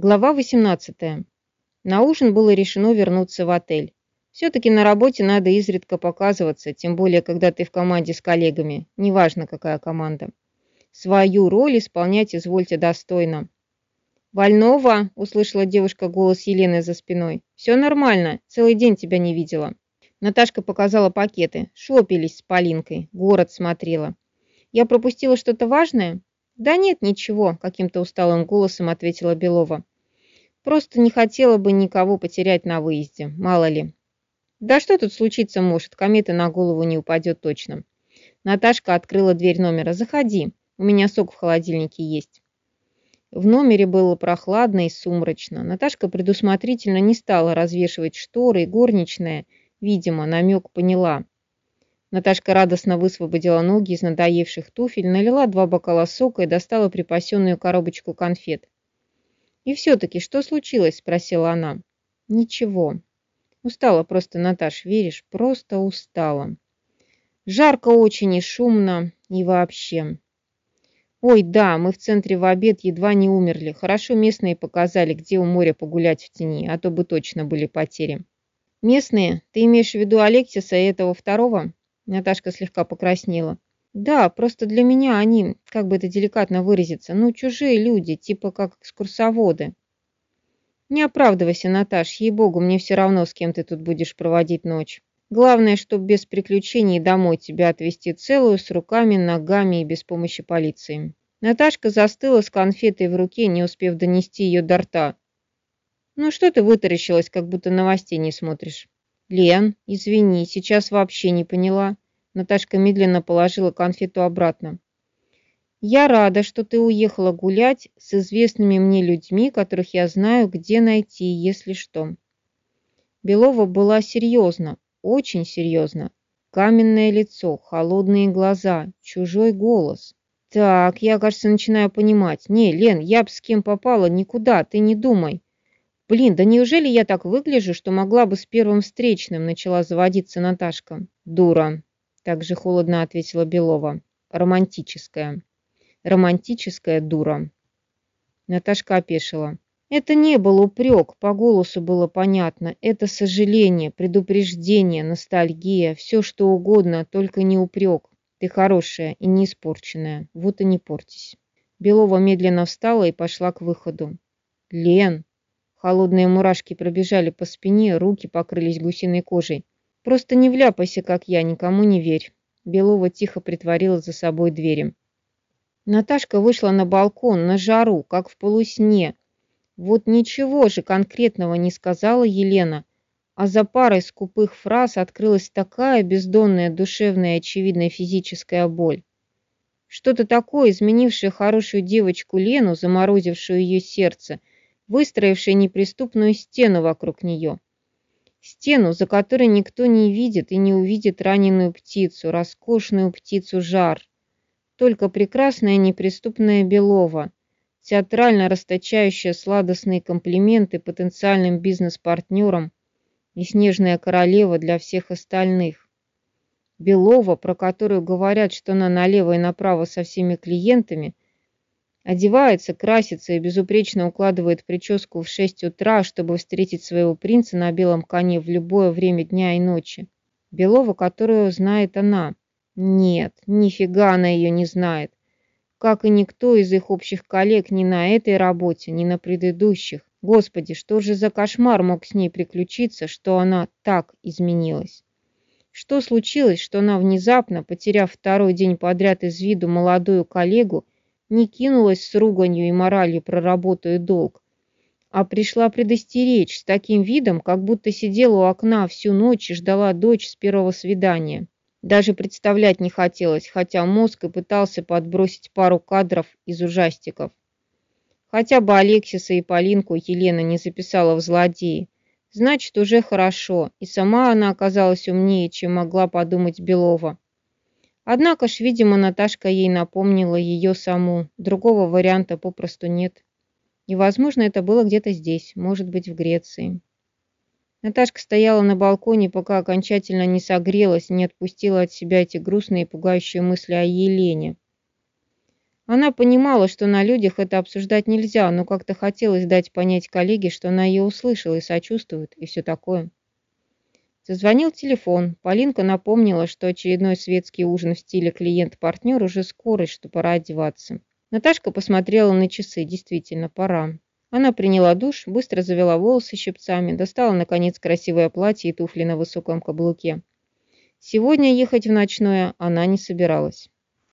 Глава 18. На ужин было решено вернуться в отель. Все-таки на работе надо изредка показываться, тем более, когда ты в команде с коллегами, неважно, какая команда. Свою роль исполнять извольте достойно. «Вольнова!» – услышала девушка голос Елены за спиной. «Все нормально, целый день тебя не видела». Наташка показала пакеты. Шопились с Полинкой, город смотрела. «Я пропустила что-то важное?» «Да нет, ничего», – каким-то усталым голосом ответила Белова. «Просто не хотела бы никого потерять на выезде, мало ли». «Да что тут случиться может, комета на голову не упадет точно». Наташка открыла дверь номера. «Заходи, у меня сок в холодильнике есть». В номере было прохладно и сумрачно. Наташка предусмотрительно не стала развешивать шторы, и горничная, видимо, намек поняла – Наташка радостно высвободила ноги из надоевших туфель, налила два бокала сока и достала припасенную коробочку конфет. «И все-таки, что случилось?» – спросила она. «Ничего. Устала просто, Наташ, веришь? Просто устала. Жарко очень и шумно, и вообще. Ой, да, мы в центре в обед едва не умерли. Хорошо местные показали, где у моря погулять в тени, а то бы точно были потери. Местные? Ты имеешь в виду Алексиса и этого второго?» Наташка слегка покраснела. Да, просто для меня они, как бы это деликатно выразиться, ну, чужие люди, типа как экскурсоводы. Не оправдывайся, Наташ, ей-богу, мне все равно, с кем ты тут будешь проводить ночь. Главное, чтоб без приключений домой тебя отвезти целую, с руками, ногами и без помощи полиции. Наташка застыла с конфетой в руке, не успев донести ее до рта. «Ну что ты вытаращилась, как будто новостей не смотришь?» «Лен, извини, сейчас вообще не поняла». Наташка медленно положила конфету обратно. «Я рада, что ты уехала гулять с известными мне людьми, которых я знаю, где найти, если что». Белова была серьезна, очень серьезна. Каменное лицо, холодные глаза, чужой голос. «Так, я, кажется, начинаю понимать. Не, Лен, я б с кем попала, никуда, ты не думай. «Блин, да неужели я так выгляжу, что могла бы с первым встречным?» начала заводиться Наташка. «Дура», – также холодно ответила Белова. «Романтическая». «Романтическая дура». Наташка опешила. Это не был упрек, по голосу было понятно. Это сожаление, предупреждение, ностальгия, все что угодно, только не упрек. Ты хорошая и не испорченная, вот и не портись. Белова медленно встала и пошла к выходу. «Лен!» Холодные мурашки пробежали по спине, руки покрылись гусиной кожей. «Просто не вляпайся, как я, никому не верь». Белова тихо притворила за собой двери. Наташка вышла на балкон, на жару, как в полусне. Вот ничего же конкретного не сказала Елена, а за парой скупых фраз открылась такая бездонная душевная очевидная физическая боль. Что-то такое, изменившее хорошую девочку Лену, заморозившую ее сердце – выстроивший неприступную стену вокруг нее. Стену, за которой никто не видит и не увидит раненую птицу, роскошную птицу жар. Только прекрасная неприступная Белова, театрально расточающая сладостные комплименты потенциальным бизнес-партнерам и снежная королева для всех остальных. Белова, про которую говорят, что она налево и направо со всеми клиентами – Одевается, красится и безупречно укладывает прическу в 6 утра, чтобы встретить своего принца на белом коне в любое время дня и ночи. Белова, которую знает она. Нет, нифига она ее не знает. Как и никто из их общих коллег ни на этой работе, ни на предыдущих. Господи, что же за кошмар мог с ней приключиться, что она так изменилась? Что случилось, что она внезапно, потеряв второй день подряд из виду молодую коллегу, не кинулась с руганью и моралью про работу и долг, а пришла предостеречь с таким видом, как будто сидела у окна всю ночь и ждала дочь с первого свидания. Даже представлять не хотелось, хотя мозг и пытался подбросить пару кадров из ужастиков. Хотя бы Алексиса и Полинку Елена не записала в злодеи. Значит, уже хорошо, и сама она оказалась умнее, чем могла подумать Белова. Однако ж, видимо, Наташка ей напомнила ее саму. Другого варианта попросту нет. И, возможно, это было где-то здесь, может быть, в Греции. Наташка стояла на балконе, пока окончательно не согрелась, не отпустила от себя эти грустные и пугающие мысли о Елене. Она понимала, что на людях это обсуждать нельзя, но как-то хотелось дать понять коллеге, что она ее услышала и сочувствует, и все такое. Зазвонил телефон. Полинка напомнила, что очередной светский ужин в стиле клиент-партнер уже скоро, что пора одеваться. Наташка посмотрела на часы. Действительно, пора. Она приняла душ, быстро завела волосы щипцами, достала, наконец, красивое платье и туфли на высоком каблуке. Сегодня ехать в ночное она не собиралась.